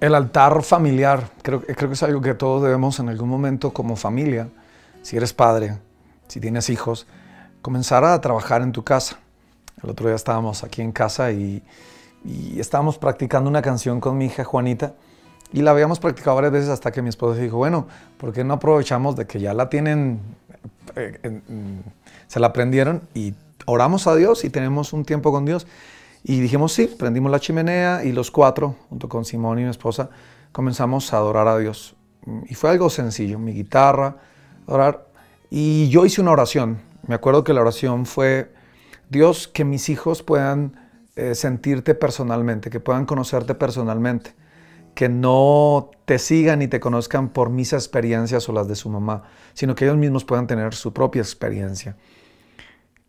El altar familiar, creo, que es algo que todos debemos en algún momento como familia, si eres padre, si tienes hijos, comenzar a trabajar en tu casa. El otro día estábamos aquí en casa y, y estábamos practicando una canción con mi hija Juanita y la habíamos practicado varias veces hasta que mi esposa dijo, bueno, ¿por qué no aprovechamos de que ya la tienen, eh, se la aprendieron y oramos a Dios y tenemos un tiempo con Dios? Y dijimos, sí, prendimos la chimenea y los cuatro, junto con Simón y mi esposa, comenzamos a adorar a Dios. Y fue algo sencillo, mi guitarra, orar. Y yo hice una oración. Me acuerdo que la oración fue, Dios, que mis hijos puedan eh, sentirte personalmente, que puedan conocerte personalmente, que no te sigan y te conozcan por mis experiencias o las de su mamá, sino que ellos mismos puedan tener su propia experiencia.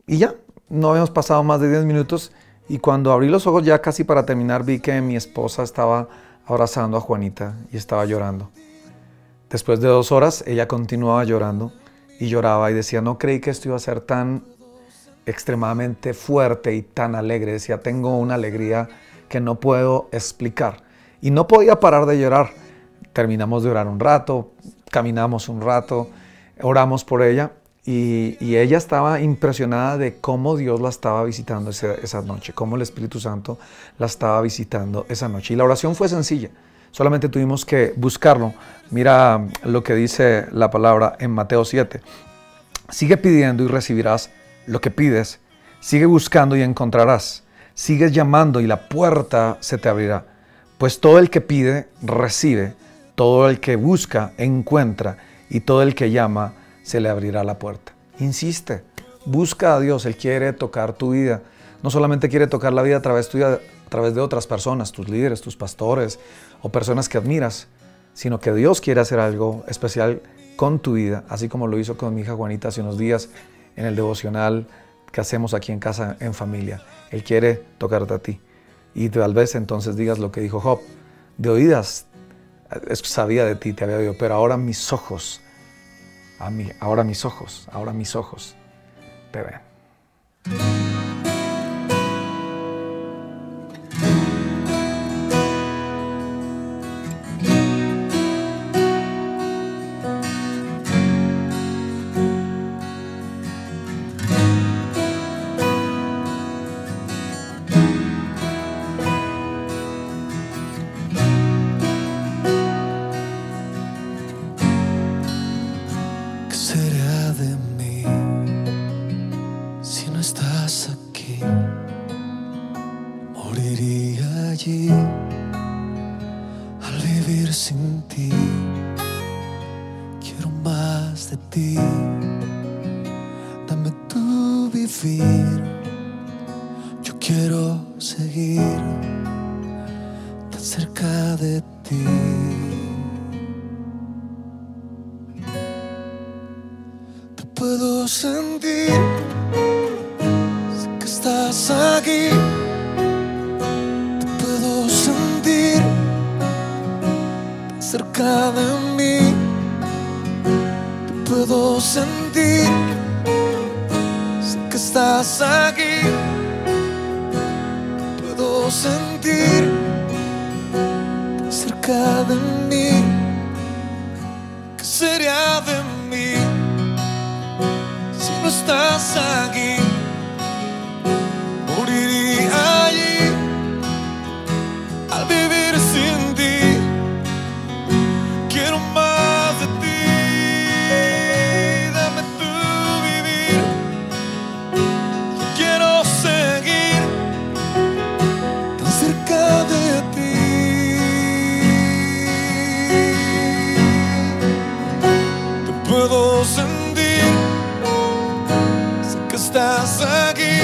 Y ya, no habíamos pasado más de 10 minutos y cuando abrí los ojos ya casi para terminar vi que mi esposa estaba abrazando a Juanita y estaba llorando. Después de dos horas ella continuaba llorando y lloraba y decía, no creí que esto iba a ser tan extremadamente fuerte y tan alegre. Decía, tengo una alegría que no puedo explicar. Y no podía parar de llorar. Terminamos de orar un rato, caminamos un rato, oramos por ella y, ella estaba impresionada de cómo Dios la estaba visitando esa, noche, cómo el Espíritu Santo la estaba visitando esa noche. Y la oración fue sencilla, solamente tuvimos que buscarlo. Mira lo que dice la palabra en Mateo 7. Sigue pidiendo y recibirás lo que pides. Sigue buscando y encontrarás. Sigues llamando y la puerta se te abrirá. Pues todo el que pide, recibe. Todo el que busca, encuentra. Y todo el que llama, se le abrirá la puerta. Insiste, busca a Dios, Él quiere tocar tu vida. No solamente quiere tocar la vida a través de otras personas, tus líderes, tus pastores o personas que admiras, sino que Dios quiere hacer algo especial con tu vida, así como lo hizo con mi hija Juanita hace unos días en el devocional que hacemos aquí en casa en familia. Él quiere tocarte a ti. Y tal vez entonces digas lo que dijo Job, de oídas sabía de ti, te había oído, pero ahora mis ojos a ahora mis ojos, ahora mis ojos te ven. al vivir sin ti. Quiero más de ti. Dame tu vivir. Yo quiero seguir tan cerca de ti. Te puedo sentir. Sé que estás aquí sentir cerca de. que estás aquí,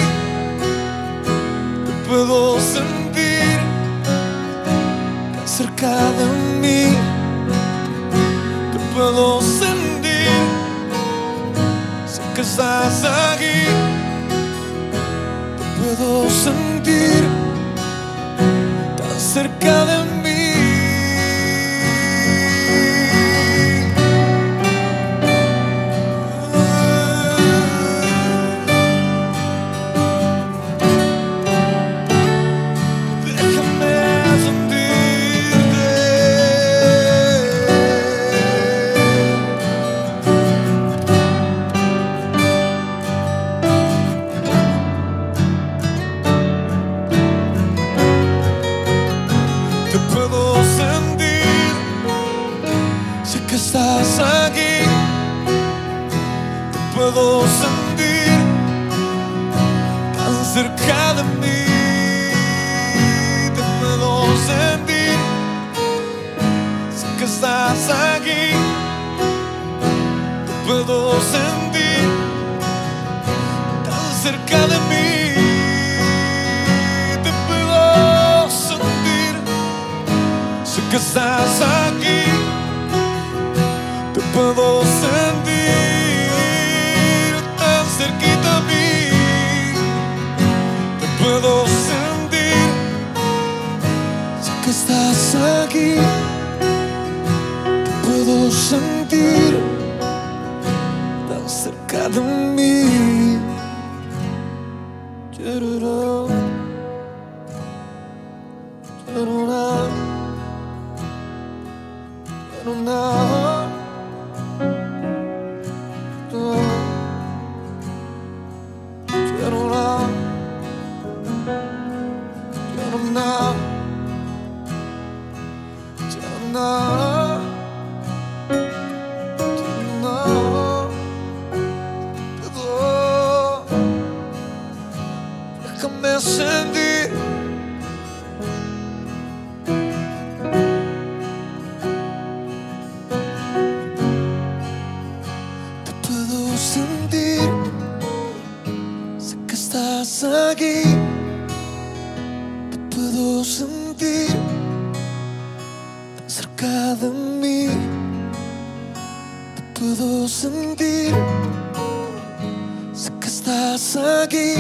te puedo sentir tan cerca de mí, te puedo sentir, sé que estás aquí, te puedo sentir tan cerca de mí. Aquí. Te puedo sentir tan cerca de mí. Te puedo sentir. Sé que estás aquí. Te puedo sentir tan cerca de mí. Te puedo sentir. Sé que estás aquí. Puedo sentir tan cerquita a mí. Te puedo sentir. Sé que estás aquí. Te puedo sentir tan cerca de mí. Aquí. Te puedo sentir cerca de mí Te puedo sentir. Sé que estás aquí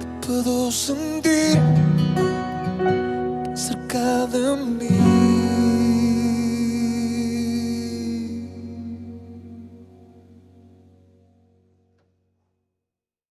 Te puedo sentir cerca de mí